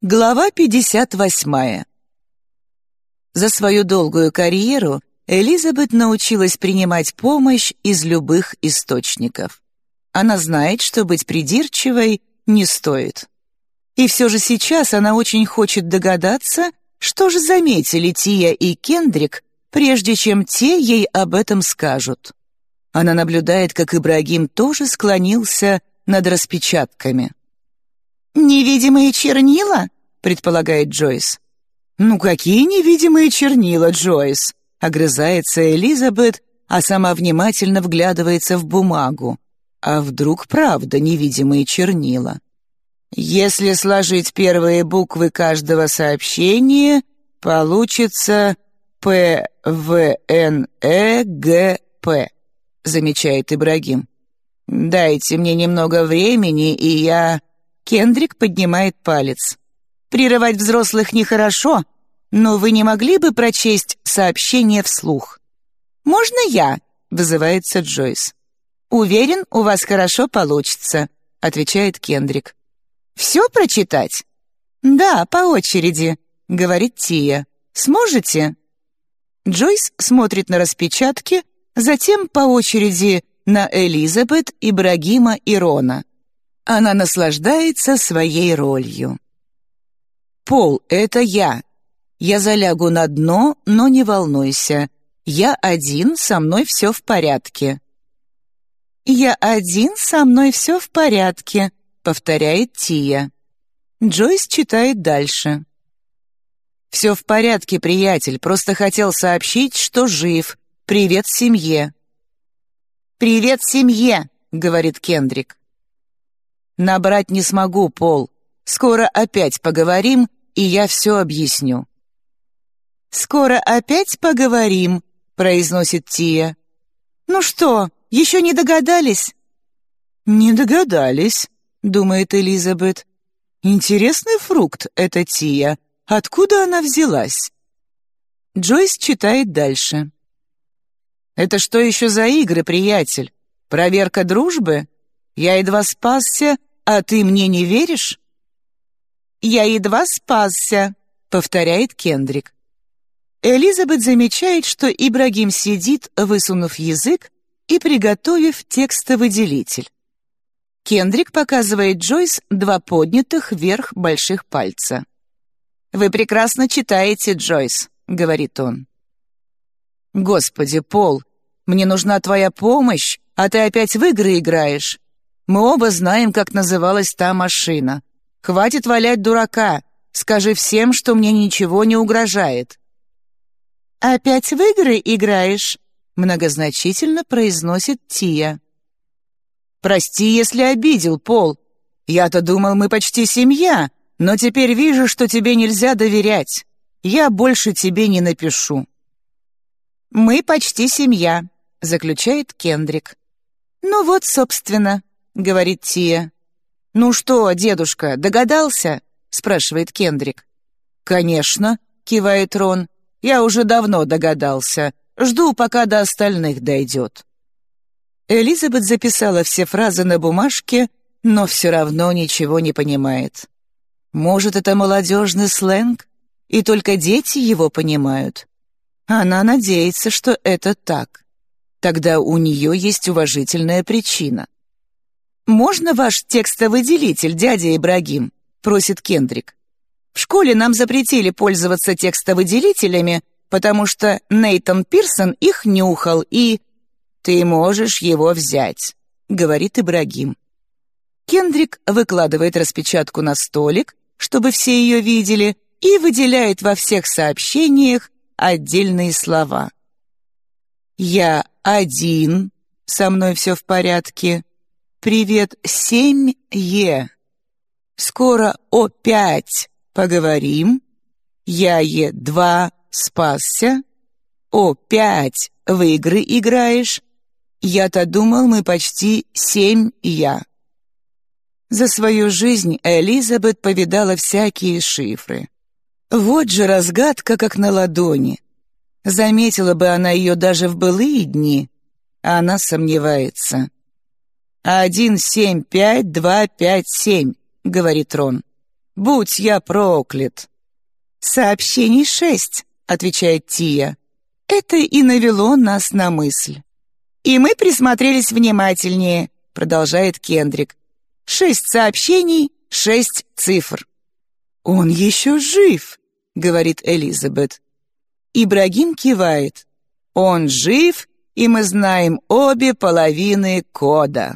Глава 58. За свою долгую карьеру Элизабет научилась принимать помощь из любых источников. Она знает, что быть придирчивой не стоит. И все же сейчас она очень хочет догадаться, что же заметили Тия и Кендрик, прежде чем те ей об этом скажут. Она наблюдает, как Ибрагим тоже склонился над распечатками. «Невидимые чернила?» — предполагает Джойс. «Ну какие невидимые чернила, Джойс?» — огрызается Элизабет, а сама внимательно вглядывается в бумагу. А вдруг правда невидимые чернила? Если сложить первые буквы каждого сообщения, получится П, В, Н, Э, Г, П, замечает Ибрагим. Дайте мне немного времени, и я... Кендрик поднимает палец. «Прерывать взрослых нехорошо, но вы не могли бы прочесть сообщение вслух?» «Можно я?» — вызывается Джойс. «Уверен, у вас хорошо получится», — отвечает Кендрик. «Все прочитать?» «Да, по очереди», — говорит Тия. «Сможете?» Джойс смотрит на распечатки, затем по очереди на Элизабет, Ибрагима и Рона. Она наслаждается своей ролью. «Пол, это я. Я залягу на дно, но не волнуйся. Я один, со мной все в порядке». «Я один, со мной все в порядке», — повторяет Тия. Джойс читает дальше. «Все в порядке, приятель, просто хотел сообщить, что жив. Привет семье». «Привет семье», — говорит Кендрик. Набрать не смогу, Пол. Скоро опять поговорим, и я все объясню». «Скоро опять поговорим», — произносит Тия. «Ну что, еще не догадались?» «Не догадались», — думает Элизабет. «Интересный фрукт это Тия. Откуда она взялась?» Джойс читает дальше. «Это что еще за игры, приятель? Проверка дружбы? Я едва спасся, «А ты мне не веришь?» «Я едва спасся», — повторяет Кендрик. Элизабет замечает, что Ибрагим сидит, высунув язык и приготовив текстовыделитель. Кендрик показывает Джойс два поднятых вверх больших пальца. «Вы прекрасно читаете, Джойс», — говорит он. «Господи, Пол, мне нужна твоя помощь, а ты опять в игры играешь. Мы оба знаем, как называлась та машина. Хватит валять дурака. Скажи всем, что мне ничего не угрожает». «Опять в игры играешь?» — многозначительно произносит Тия. «Прости, если обидел, Пол. Я-то думал, мы почти семья, но теперь вижу, что тебе нельзя доверять. Я больше тебе не напишу». «Мы почти семья», — заключает Кендрик. «Ну вот, собственно», говорит Тия. «Ну что, дедушка, догадался?» — спрашивает Кендрик. «Конечно», — кивает Рон. «Я уже давно догадался. Жду, пока до остальных дойдет». Элизабет записала все фразы на бумажке, но все равно ничего не понимает. Может, это молодежный сленг, и только дети его понимают? Она надеется, что это так. Тогда у нее есть уважительная причина. «Можно ваш текстовыделитель, дядя Ибрагим?» — просит Кендрик. «В школе нам запретили пользоваться текстовыделителями, потому что Нейтон Пирсон их нюхал и...» «Ты можешь его взять», — говорит Ибрагим. Кендрик выкладывает распечатку на столик, чтобы все ее видели, и выделяет во всех сообщениях отдельные слова. «Я один, со мной все в порядке», «Привет, семь Е». Скоро о пять поговорим. Я Е два спасся. О пять в игры играешь. Я-то думал, мы почти семь Я. За свою жизнь Элизабет повидала всякие шифры. Вот же разгадка, как на ладони. Заметила бы она ее даже в былые дни, а она сомневается. «Один, семь, пять, два, пять, семь», — говорит Рон. Будь я проклят!» «Сообщений шесть», — отвечает Тия. «Это и навело нас на мысль». «И мы присмотрелись внимательнее», — продолжает Кендрик. «Шесть сообщений, шесть цифр». «Он еще жив», — говорит Элизабет. Ибрагим кивает. «Он жив, и мы знаем обе половины кода».